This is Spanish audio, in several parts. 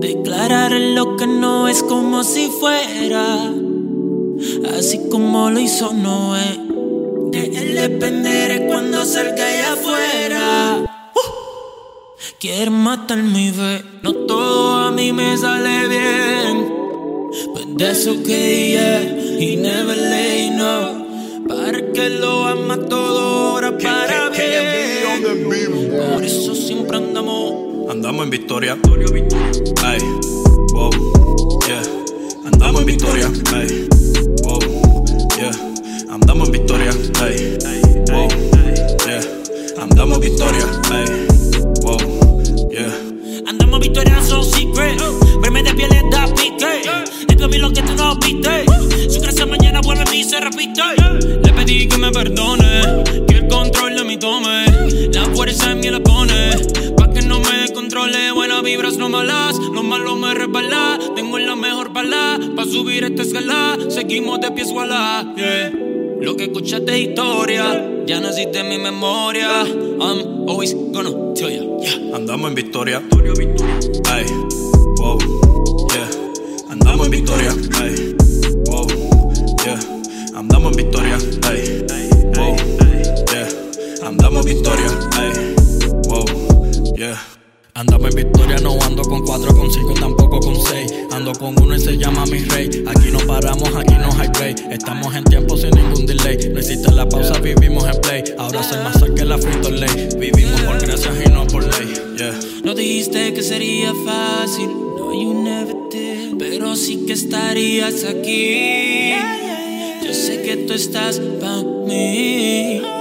Declarar lo que no es como si fuera, así como lo hizo Noé. De él dependeré cuando salga allá afuera. Quiere matar mi ve, no todo a mí me sale bien. Pues de eso que dije, y never let no. Para que lo ama todo ahora para bien. Andamos, en victoria. Ay, wow, yeah. Andamos en victoria. Ay, wow, yeah. Andamos en victoria. Ay, wow, yeah. Andamos en victoria. Ay, wow, yeah. andamos en victoria, so secret. Verme de piel da pique. Es que lo que tú no viste. Su gracia mañana vuelve a mí se repite. Le pedí que me perdone, vibras no malas. Lo malo me resbala. Tengo la mejor bala. Pa' subir esta escala, seguimos de pies voilà. Yeah. Lo que escuchaste es historia, ya naciste en mi memoria. I'm always gonna tell ya. Yeah. Andamos en victoria. Ay, wow, yeah. Andamos en victoria. Ay, wow, yeah. Andamos en victoria. Andamos en victoria, no ando con cuatro, con cinco, tampoco con seis. Ando con uno y se llama mi rey. Aquí no paramos, aquí no hay break. Estamos en tiempo sin ningún delay. No existe la pausa, vivimos en play. Ahora soy más que la frito ley. Vivimos por gracias y no por ley. Yeah. No dijiste que sería fácil, no, you never did. Pero sí que estarías aquí. Yo sé que tú estás pa' mí.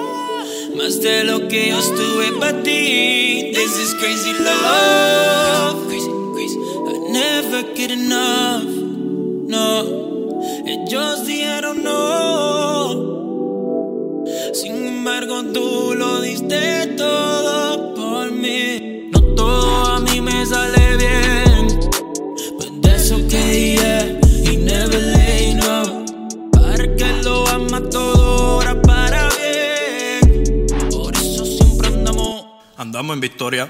Más de lo que yo estuve para ti. This is crazy love. Crazy, crazy. I never get enough. No, ellos dijeron no. Sin embargo, tú lo diste todo por mí. No todo a mí me sale bien. Pues de eso que dije, y never let no. Para que lo ama todo andamos en victoria.